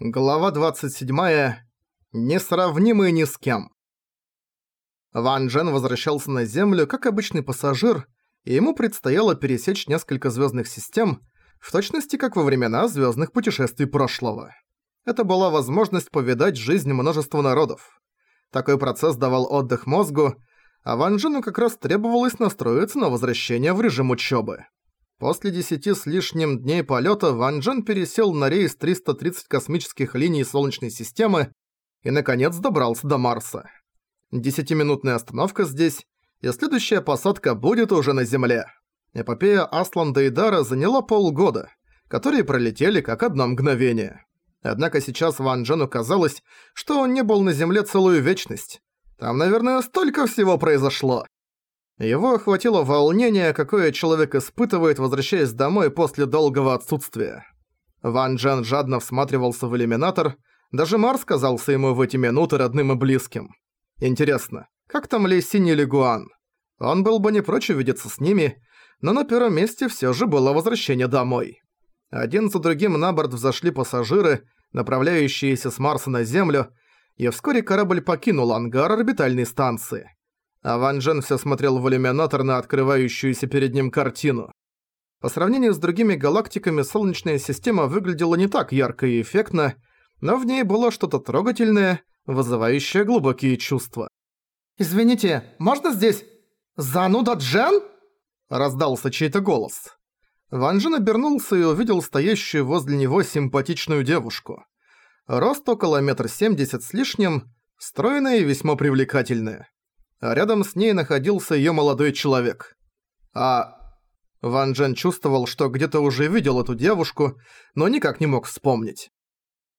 Глава 27. Несравнимый ни с кем. Ван Джен возвращался на Землю как обычный пассажир, и ему предстояло пересечь несколько звездных систем, в точности как во времена звездных путешествий прошлого. Это была возможность повидать жизнь множества народов. Такой процесс давал отдых мозгу, а Ван Джену как раз требовалось настроиться на возвращение в режим учебы. После десяти с лишним дней полета Ван Джен пересел на рейс 330 космических линий Солнечной системы и, наконец, добрался до Марса. Десятиминутная остановка здесь, и следующая посадка будет уже на Земле. Эпопея Асланда и Дара заняла полгода, которые пролетели как одно мгновение. Однако сейчас Ван Джену казалось, что он не был на Земле целую вечность. Там, наверное, столько всего произошло. Его охватило волнение, какое человек испытывает, возвращаясь домой после долгого отсутствия. Ван Джен жадно всматривался в иллюминатор, даже Марс казался ему в эти минуты родным и близким. Интересно, как там Ли Синь или Гуан? Он был бы не прочь увидеться с ними, но на первом месте всё же было возвращение домой. Один за другим на борт взошли пассажиры, направляющиеся с Марса на Землю, и вскоре корабль покинул ангар орбитальной станции а Ван Джен всё смотрел в иллюминатор на открывающуюся перед ним картину. По сравнению с другими галактиками Солнечная система выглядела не так ярко и эффектно, но в ней было что-то трогательное, вызывающее глубокие чувства. «Извините, можно здесь? Зануда Джен?» Раздался чей-то голос. Ван Джен обернулся и увидел стоящую возле него симпатичную девушку. Рост около метр семьдесят с лишним, стройная и весьма привлекательная а рядом с ней находился её молодой человек. А... Ван Джен чувствовал, что где-то уже видел эту девушку, но никак не мог вспомнить.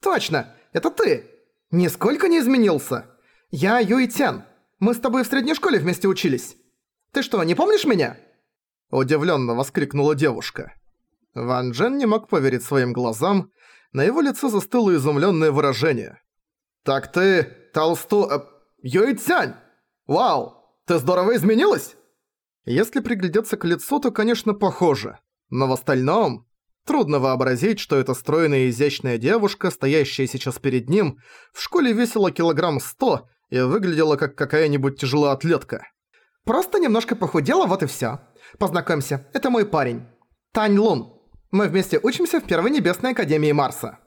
«Точно! Это ты! Нисколько не изменился! Я Юй Тян. Мы с тобой в средней школе вместе учились. Ты что, не помнишь меня?» Удивленно воскликнула девушка. Ван Джен не мог поверить своим глазам, на его лице застыло изумлённое выражение. «Так ты толсту... Э, Юй Цянь!» «Вау! Ты здорово изменилась!» Если приглядеться к лицу, то, конечно, похоже. Но в остальном... Трудно вообразить, что эта стройная и изящная девушка, стоящая сейчас перед ним, в школе весила килограмм сто и выглядела как какая-нибудь тяжелая атлетка. «Просто немножко похудела, вот и всё. Познакомься, это мой парень. Тань Лун. Мы вместе учимся в Первой Небесной Академии Марса».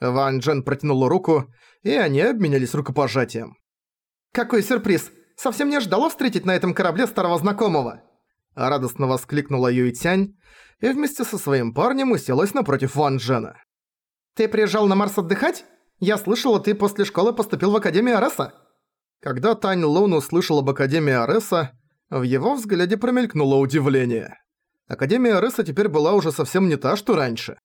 Ван Джен протянул руку, и они обменялись рукопожатием. «Какой сюрприз! Совсем не ожидала встретить на этом корабле старого знакомого!» Радостно воскликнула Юйтянь и вместе со своим парнем уселась напротив Ван Джена. «Ты приезжал на Марс отдыхать? Я слышала, ты после школы поступил в Академию Ареса?» Когда Тань Лун услышал об Академии Ареса, в его взгляде промелькнуло удивление. Академия Ареса теперь была уже совсем не та, что раньше.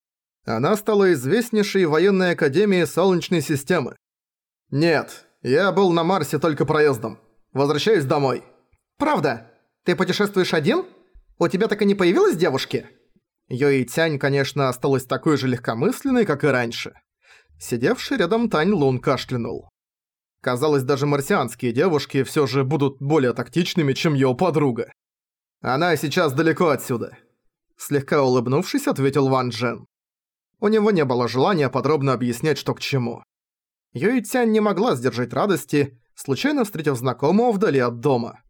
Она стала известнейшей военной академией Солнечной системы. «Нет, я был на Марсе только проездом. Возвращаюсь домой». «Правда? Ты путешествуешь один? У тебя так и не появилась девушки?» Йои Тянь, конечно, осталась такой же легкомысленной, как и раньше. Сидевший рядом Тань Лун кашлянул. Казалось, даже марсианские девушки все же будут более тактичными, чем его подруга. Она сейчас далеко отсюда. Слегка улыбнувшись, ответил Ван Джен. У него не было желания подробно объяснять, что к чему. Юй Цянь не могла сдержать радости, случайно встретив знакомого вдали от дома.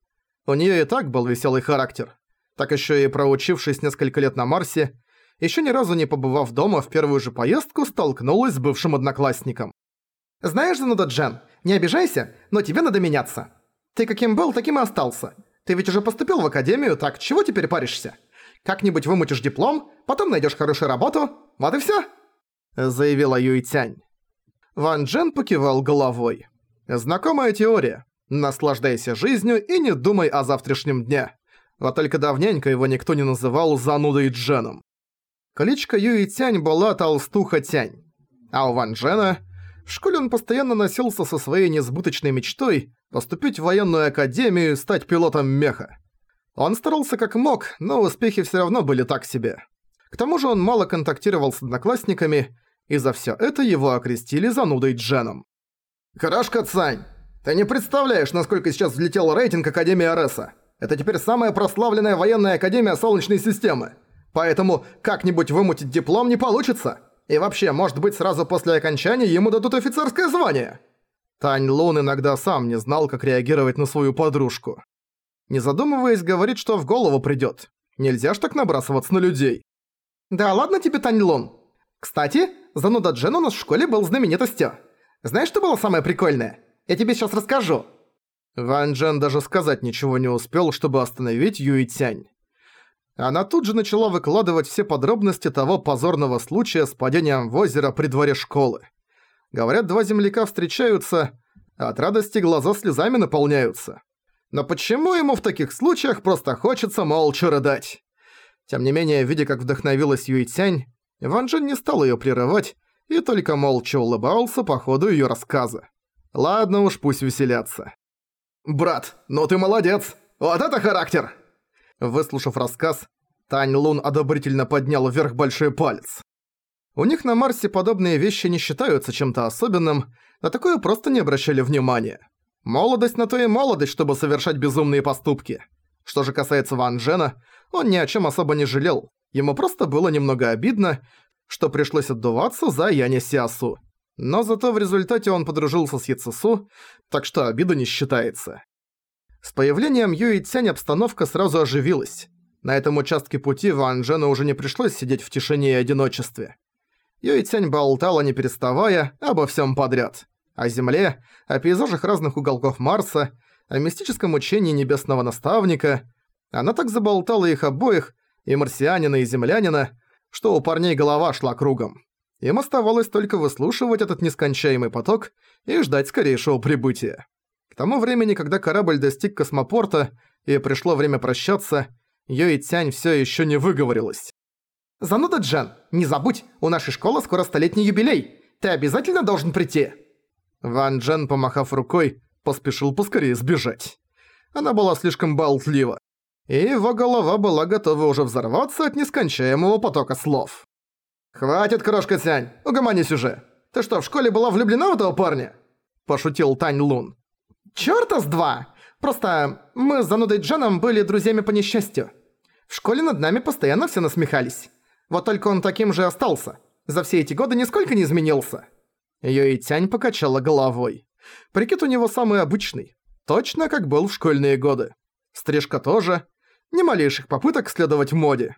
У неё и так был веселый характер. Так ещё и проучившись несколько лет на Марсе, ещё ни разу не побывав дома в первую же поездку, столкнулась с бывшим одноклассником. «Знаешь, Зануда Джен, не обижайся, но тебе надо меняться. Ты каким был, таким и остался. Ты ведь уже поступил в академию, так чего теперь паришься? Как-нибудь вымутишь диплом, потом найдёшь хорошую работу, вот и всё», — заявила Юй Тянь. Ван Джен покивал головой. Знакомая теория. Наслаждайся жизнью и не думай о завтрашнем дне. Вот только давненько его никто не называл занудой Дженом. Кличка Юи Тянь была Толстуха Тянь. А у Ван Джена... В школе он постоянно носился со своей несбыточной мечтой поступить в военную академию и стать пилотом меха. Он старался как мог, но успехи все равно были так себе. К тому же он мало контактировал с одноклассниками, и за все это его окрестили занудой Дженом. «Хорошка, Цань, ты не представляешь, насколько сейчас взлетел рейтинг Академии Ареса. Это теперь самая прославленная военная академия Солнечной системы. Поэтому как-нибудь вымутить диплом не получится. И вообще, может быть, сразу после окончания ему дадут офицерское звание?» Тань Лун иногда сам не знал, как реагировать на свою подружку. Не задумываясь, говорит, что в голову придёт. Нельзя ж так набрасываться на людей. «Да ладно тебе, Тань Лун. Кстати, зануда Джен у нас в школе был знаменитостью. Знаешь, что было самое прикольное? Я тебе сейчас расскажу». Ван Джен даже сказать ничего не успел, чтобы остановить Юй Тянь. Она тут же начала выкладывать все подробности того позорного случая с падением в озеро при дворе школы. Говорят, два земляка встречаются, а от радости глаза слезами наполняются. Но почему ему в таких случаях просто хочется молча рыдать? Тем не менее, видя, как вдохновилась Юй Тянь, Ван Джен не стал её прерывать и только молча улыбался по ходу её рассказа. Ладно уж, пусть веселятся. «Брат, ну ты молодец! Вот это характер!» Выслушав рассказ, Тань Лун одобрительно поднял вверх большой палец. У них на Марсе подобные вещи не считаются чем-то особенным, на такое просто не обращали внимания. Молодость на то и молодость, чтобы совершать безумные поступки. Что же касается Ван Джена, он ни о чем особо не жалел. Ему просто было немного обидно, что пришлось отдуваться за Яня Сиасу. Но зато в результате он подружился с Яцесу, так что обида не считается. С появлением Юи Цянь обстановка сразу оживилась. На этом участке пути Ван Джену уже не пришлось сидеть в тишине и одиночестве. Юи Цянь болтала не переставая обо всем подряд. О Земле, о пейзажах разных уголков Марса, о мистическом учении Небесного Наставника. Она так заболтала их обоих, и марсианина, и землянина, что у парней голова шла кругом. Им оставалось только выслушивать этот нескончаемый поток и ждать скорейшего прибытия. К тому времени, когда корабль достиг космопорта и пришло время прощаться, Йои Тянь всё ещё не выговорилась. «Зануда Джан, не забудь, у нашей школы скоро столетний юбилей. Ты обязательно должен прийти!» Ван Джен, помахав рукой, поспешил поскорее сбежать. Она была слишком болтлива, и его голова была готова уже взорваться от нескончаемого потока слов. «Хватит, крошка Цянь, угомонись уже. Ты что, в школе была влюблена в этого парня?» Пошутил Тань Лун. «Чёрта с два! Просто мы с занудой Джаном были друзьями по несчастью. В школе над нами постоянно все насмехались. Вот только он таким же остался. За все эти годы нисколько не изменился». Её Тянь покачала головой. Прикид у него самый обычный. Точно как был в школьные годы. Стрижка тоже. Ни малейших попыток следовать моде.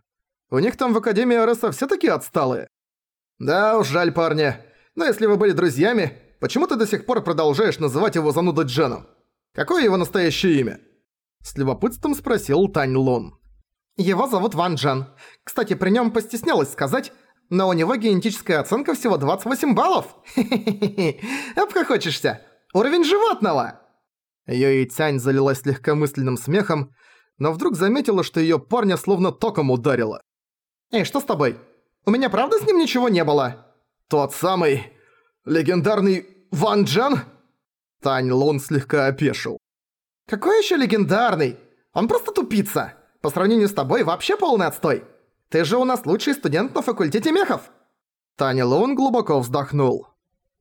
У них там в Академии Ареса все такие отсталые. Да уж, жаль парня. Но если вы были друзьями, почему ты до сих пор продолжаешь называть его занудой Дженом? Какое его настоящее имя? С любопытством спросил Тань Лун. Его зовут Ван Джен. Кстати, при нем постеснялась сказать, но у него генетическая оценка всего 28 баллов. Хе-хе-хе. Обхохочешься. Уровень животного. Ёй Тянь залилась легкомысленным смехом, но вдруг заметила, что её парня словно током ударило. «Эй, что с тобой? У меня правда с ним ничего не было?» «Тот самый... легендарный Ван Джан?» Тань Лун слегка опешил. «Какой ещё легендарный? Он просто тупица. По сравнению с тобой вообще полный отстой. Ты же у нас лучший студент на факультете мехов!» Таня Лун глубоко вздохнул.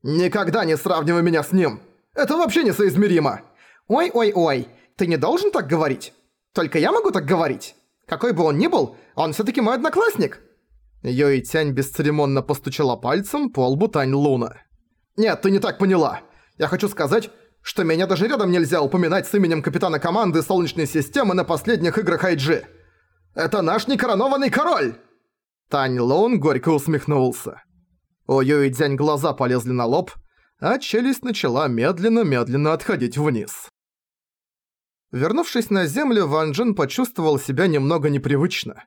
«Никогда не сравнивай меня с ним! Это вообще несоизмеримо!» «Ой-ой-ой, ты не должен так говорить! Только я могу так говорить! Какой бы он ни был, он всё-таки мой одноклассник!» Йои Тянь бесцеремонно постучала пальцем по лбу Тань Луна. «Нет, ты не так поняла! Я хочу сказать, что меня даже рядом нельзя упоминать с именем капитана команды Солнечной системы на последних играх IG. Это наш некоронованный король!» Тань Лун горько усмехнулся. У Юи Дзянь глаза полезли на лоб, а челюсть начала медленно-медленно отходить вниз. Вернувшись на землю, Ван Джен почувствовал себя немного непривычно.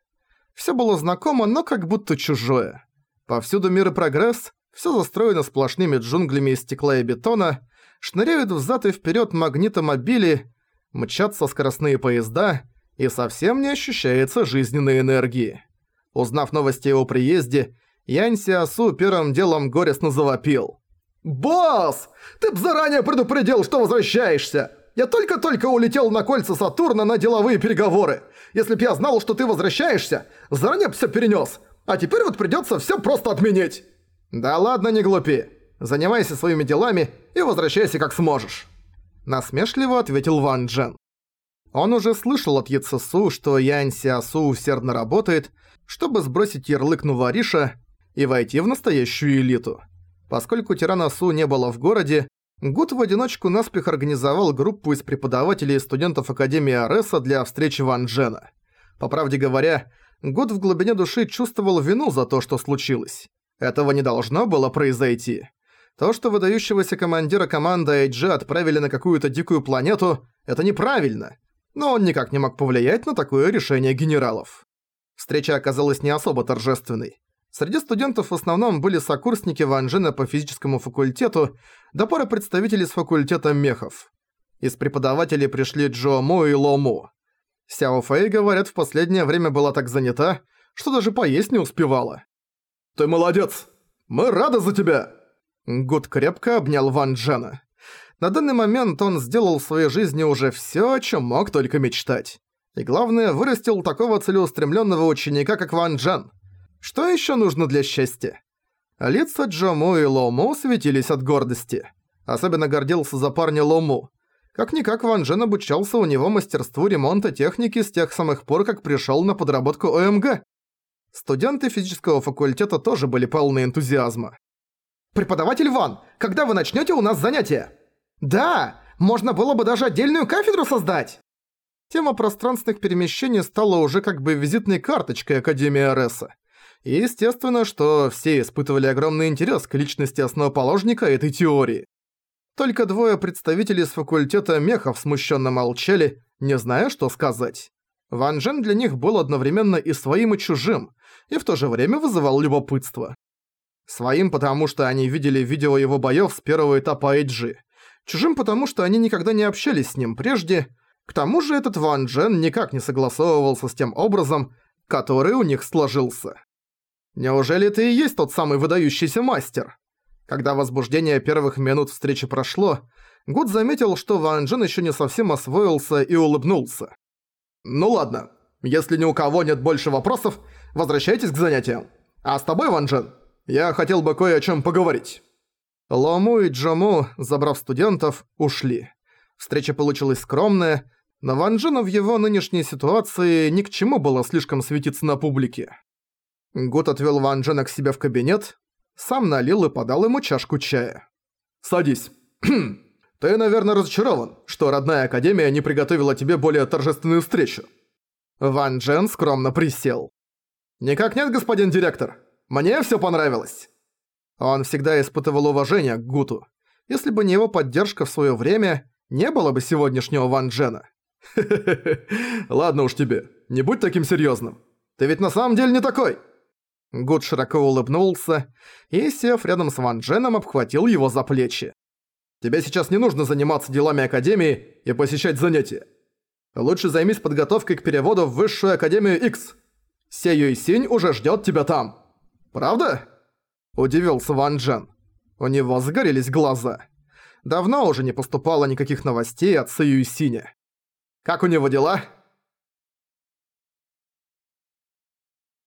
Всё было знакомо, но как будто чужое. Повсюду мир и прогресс, всё застроено сплошными джунглями из стекла и бетона, шныряют взад и вперёд магнитомобили, мчатся скоростные поезда, и совсем не ощущается жизненной энергии. Узнав новости о его приезде, Янь Сиасу первым делом горестно завопил. «Босс! Ты б заранее предупредил, что возвращаешься! Я только-только улетел на кольца Сатурна на деловые переговоры. Если б я знал, что ты возвращаешься, заранее б всё перенёс. А теперь вот придётся всё просто отменить». «Да ладно, не глупи. Занимайся своими делами и возвращайся как сможешь». Насмешливо ответил Ван Джен. Он уже слышал от Яцесу, что Янь Сиасу усердно работает, чтобы сбросить ярлык Нувариша, и войти в настоящую элиту. Поскольку Тирана Су не было в городе, Гуд в одиночку наспех организовал группу из преподавателей и студентов Академии Ареса для встречи Ван Джена. По правде говоря, Гуд в глубине души чувствовал вину за то, что случилось. Этого не должно было произойти. То, что выдающегося командира команды IG отправили на какую-то дикую планету, это неправильно. Но он никак не мог повлиять на такое решение генералов. Встреча оказалась не особо торжественной. Среди студентов в основном были сокурсники Ван Джена по физическому факультету, да пара представителей с факультета мехов. Из преподавателей пришли Джо Мо и Ло Мо. Сяо Фэй, говорят, в последнее время была так занята, что даже поесть не успевала. «Ты молодец! Мы рады за тебя!» Гуд крепко обнял Ван Джена. На данный момент он сделал в своей жизни уже всё, о чём мог только мечтать. И главное, вырастил такого целеустремлённого ученика, как Ван Джен. Что ещё нужно для счастья? Лица Джому и Лому светились от гордости. Особенно гордился за парня Лому. Как-никак Ван Джен обучался у него мастерству ремонта техники с тех самых пор, как пришёл на подработку ОМГ. Студенты физического факультета тоже были полны энтузиазма. «Преподаватель Ван, когда вы начнёте у нас занятия?» «Да, можно было бы даже отдельную кафедру создать!» Тема пространственных перемещений стала уже как бы визитной карточкой Академии Ареса. И естественно, что все испытывали огромный интерес к личности основоположника этой теории. Только двое представителей с факультета мехов смущенно молчали, не зная, что сказать. Ван Джен для них был одновременно и своим, и чужим, и в то же время вызывал любопытство. Своим, потому что они видели видео его боёв с первого этапа IG. Чужим, потому что они никогда не общались с ним прежде. К тому же этот Ван Джен никак не согласовывался с тем образом, который у них сложился. Неужели ты и есть тот самый выдающийся мастер? Когда возбуждение первых минут встречи прошло, Гуд заметил, что Ван Джен ещё не совсем освоился и улыбнулся. «Ну ладно, если ни у кого нет больше вопросов, возвращайтесь к занятиям. А с тобой, Ван Джен, я хотел бы кое о чем поговорить». Лому и Джому, забрав студентов, ушли. Встреча получилась скромная, но Ван Джену в его нынешней ситуации ни к чему было слишком светиться на публике. Гуд отвел Ван Джена к себе в кабинет, сам налил и подал ему чашку чая. «Садись. Ты, наверное, разочарован, что родная академия не приготовила тебе более торжественную встречу». Ван Джен скромно присел. «Никак нет, господин директор. Мне всё понравилось». Он всегда испытывал уважение к Гуту. Если бы не его поддержка в своё время, не было бы сегодняшнего Ван Джена. Ладно уж тебе, не будь таким серьёзным. Ты ведь на самом деле не такой. Гуд широко улыбнулся и, сев рядом с Ван Дженом, обхватил его за плечи. «Тебе сейчас не нужно заниматься делами Академии и посещать занятия. Лучше займись подготовкой к переводу в Высшую Академию X. Сей Синь уже ждёт тебя там. Правда?» Удивился Ван Джен. У него загорелись глаза. Давно уже не поступало никаких новостей от Сэй Синя. «Как у него дела?»